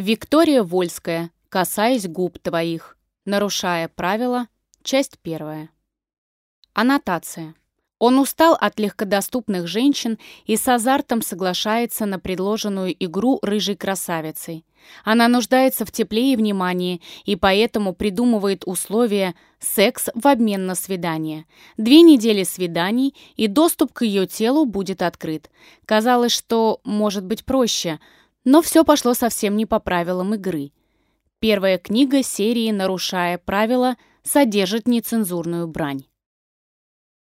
Виктория Вольская, касаясь губ твоих, нарушая правила, часть первая. Аннотация. Он устал от легкодоступных женщин и с азартом соглашается на предложенную игру рыжей красавицей. Она нуждается в тепле и внимании, и поэтому придумывает условия секс в обмен на свидание. Две недели свиданий, и доступ к ее телу будет открыт. Казалось, что может быть проще, но все пошло совсем не по правилам игры. Первая книга серии «Нарушая правила» содержит нецензурную брань.